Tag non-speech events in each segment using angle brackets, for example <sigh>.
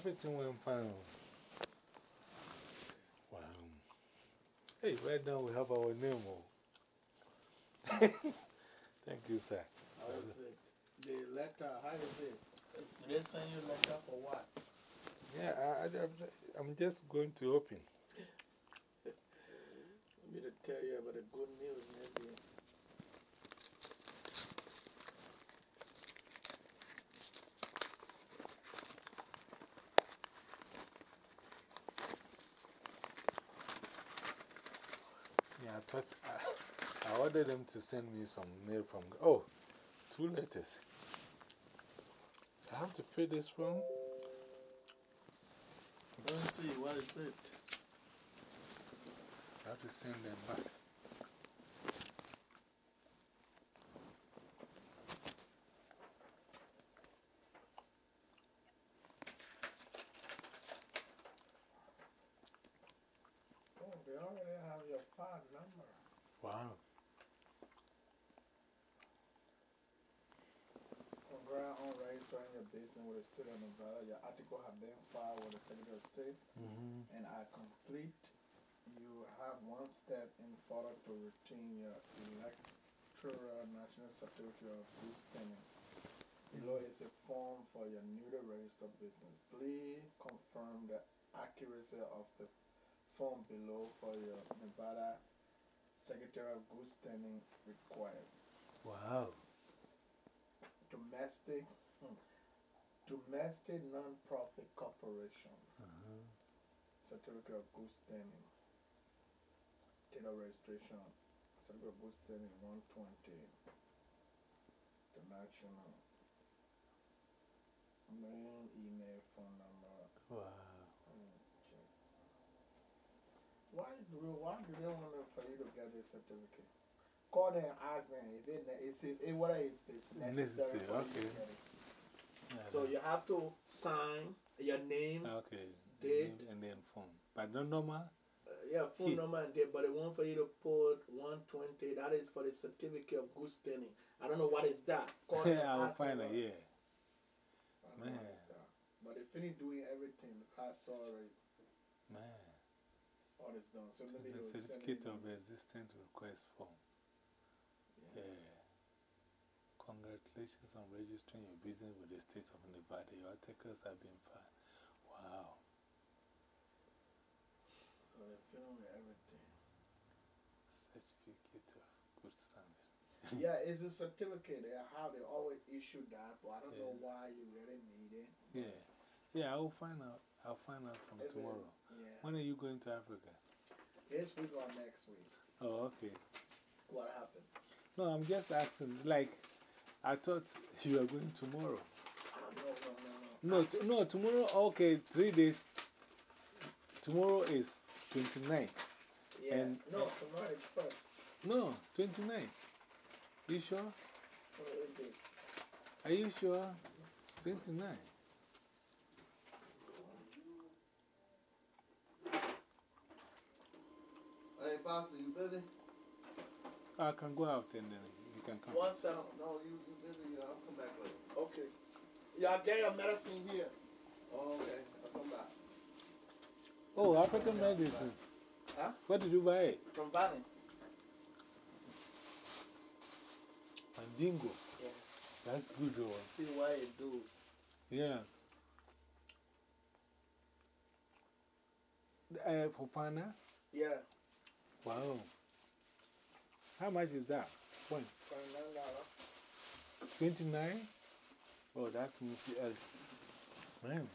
everything went fine. Wow. Hey, right now we have our name. <laughs> Thank you, sir. How is it? The letter, how is it? Do they send you a letter for what? Yeah, I, I, I'm just going to open. <laughs> Let me to tell you about the good news, maybe. Thought I, I ordered them to send me some mail from. Oh, two letters. I have to fill this from. Let me see, what is it? I have to send them back. Oh, they already have your phone number. Wow. Congrats on your business with the state of Nevada. Your article have been filed with the Secretary of State -hmm. and are complete. You have one step in further to retain your electoral national certificate of good standing. Below is a form for your newly registered business. Please confirm the accuracy of the form below for your Nevada Secretary of Good Standing request. Wow. Domestic, hmm, domestic non-profit corporation. -huh. Certificate of Good Standing. Date of registration. Certificate of Good Standing 120. The national. Main email phone number. Wow. Why do, why do they want to- for you to get this certificate? Call them and ask them if it, it, if, whether if it's necessary Necessary, okay. to get it. Yeah, So you have to sign your name, Okay. Date. And then phone. But no normal? uh, yeah, phone He- number and date, but they want for you to put 120. That is for the certificate of good standing. I don't know what is that. <laughs> Call them and I will find it, yeah. I don't know what Man. But they finish doing everything. The car sorry, Man. all is done. So The certificate of existence request form. Yeah. Yeah. Congratulations on registering your business with the state of Nevada. Your articles have been filed. Wow. So they film everything. Certificate of good standing. <laughs> yeah, it's a certificate. They how they always issue that, but I don't know why you really need it. Yeah. Yeah, I will find out. I'll find out from Maybe- tomorrow. Yeah. When are you going to Africa? This week or next week. Oh, okay. What happened? No, I'm just asking. Like, I thought you were going tomorrow. No, no, no, no. No, tomorrow, okay, three days. Tomorrow is 29th. Yeah. And- no, tomorrow is first. No, 29th. You sure? So it is. Are you sure? 29. Hey, Pastor, you busy? I can go out and then you can come. One second. No, you, you busy. I'll come back later. Okay. Y'all get your medicine here. Oh, okay. I'll come back. Oh, African medicine. Huh? Where did you buy it? From Valley. Mandingo. Yeah. That's good, though. See why it does. Yeah. Uh, for Pana? Yeah. Wow. How much is that? One. $29. 29? Oh, that's Missy L. Man.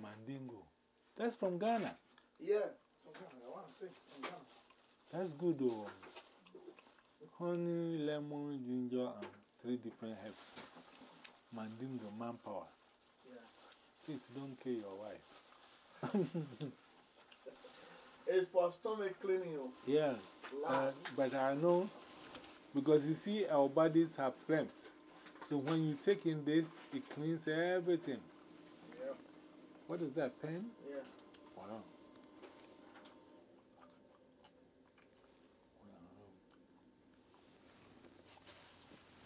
Mandingo. That's from Ghana. Yeah. So, I want to say. from Ghana. That's good, though. Honey, lemon, ginger, and three different herbs. Mandingo, manpower. Yeah. Please don't kill your wife. <laughs> It's for stomach cleaning. oh. Yeah. Uh, but I know because you see, our bodies have phlegms. So when you take in this, it cleans everything. Yeah. What is that, pen? Yeah. Wow. Wow.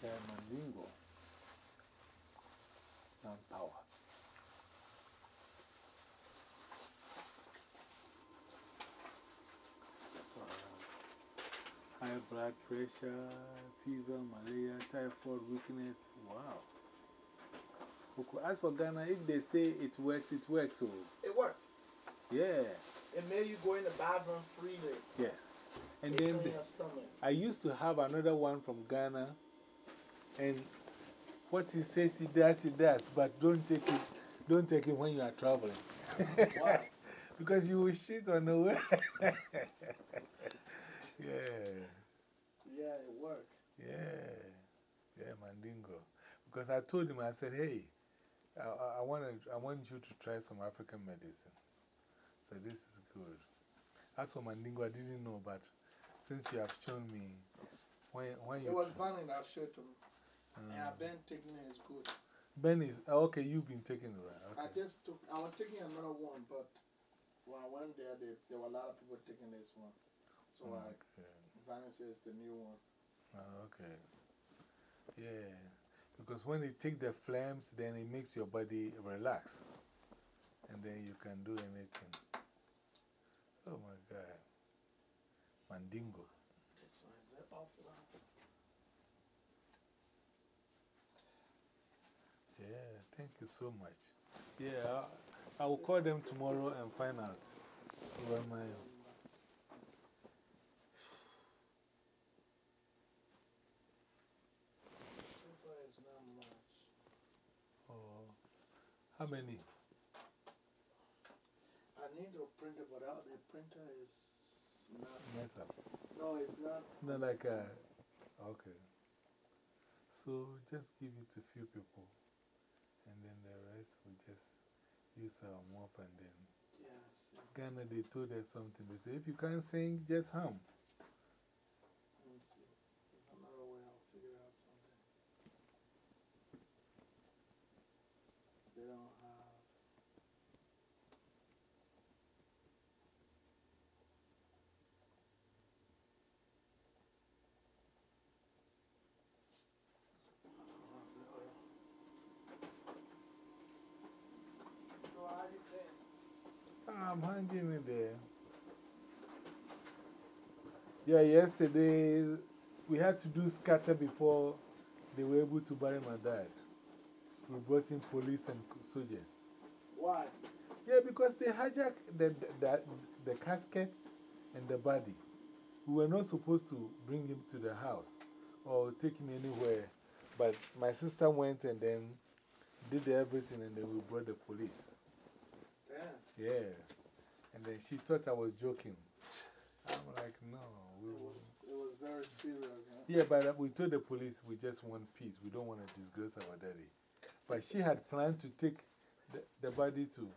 Yeah, mandingo. manpower. Uh, high blood pressure, fever, malaria, typhoid, weakness. Wow. Okay, as for Ghana, if they say it works, it works. So, It works. yeah, It made you go in the bathroom freely. yes. And It then the. I used to have another one from Ghana, and what he says he does, he does, but don't take it, don't take it when you are traveling. <laughs> Why? <laughs> because you will shit on the way. <laughs> yeah, Yeah, it worked. yeah, yeah, Mandingo. Because I told him, I said, hey, I, I, wanna, I want you to try some African medicine. So this is good. As for Mandingo, I didn't know, but since you have shown me, when, when you. It was Vanny that showed to me. um, And I've been taking it, it's good. Ben is, oh, okay, you've been taking it, right? I just took, I was taking another one, but when I went there, they, there were a lot of people taking this one. So I, Vanny says the new one. Oh, okay. Yeah. Because when you take the flames, then it makes your body relax. And then you can do anything. Oh my God. Mandingo. One is off. Yeah, thank you so much. Yeah, I, I will call them tomorrow and find out. Where my. Paper is not much. Oh, how many? I need a printer, but out the printer is not. Mess up. No, it's not. Not like a. Okay. So just give it to few people. And then the rest we just use our mop and then. Yes. Ghana, they told us something. They say, if you can't sing, just hum. Let me see. There's another way I'll figure out something. They don't have. So how you been? I'm hanging in there. Yeah, yesterday we had to do scatter before they were able to bury my dad. We brought in police and soldiers. Why? Yeah, because they hijacked the, the, the, the casket and the body. We were not supposed to bring him to the house or take him anywhere. But my sister went and then did everything and then we brought the police. Damn. Yeah. And then she thought I was joking. I'm like, no. We It was, it was very serious. Huh? yeah, but uh, we told the police we just want peace. We don't want to disgrace our daddy. But she had planned to take the, the body to.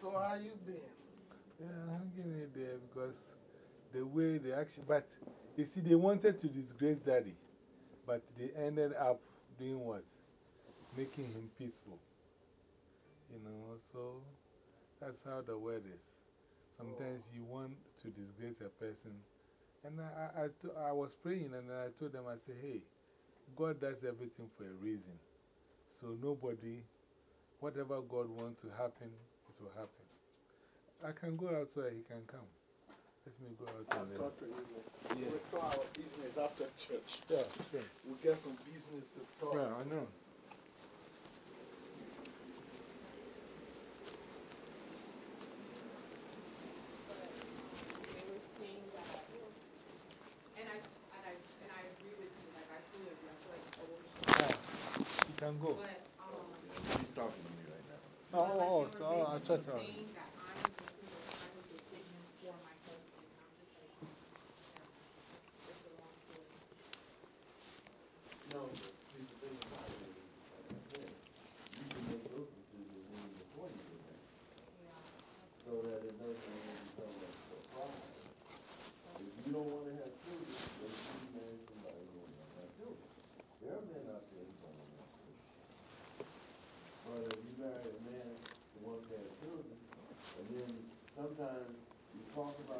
So how you been? Yeah, I'm getting it there because the way they actually, but you see, they wanted to disgrace daddy, but they ended up doing what? Making him peaceful. You know, so that's how the word is. Sometimes you want to disgrace a person. And I, I, I was praying and I told them, I said, hey, God does everything for a reason. So nobody, whatever God wants to happen, what will happen. I can go out so he can come. Let me go out I'll and then. Yeah. We'll talk our business after church. Yeah, sure. We'll get some business to talk. Yeah, I know. can go oh, oh, No, but see, the thing about like I said, you can make those decisions when you before you that. So that fotografi.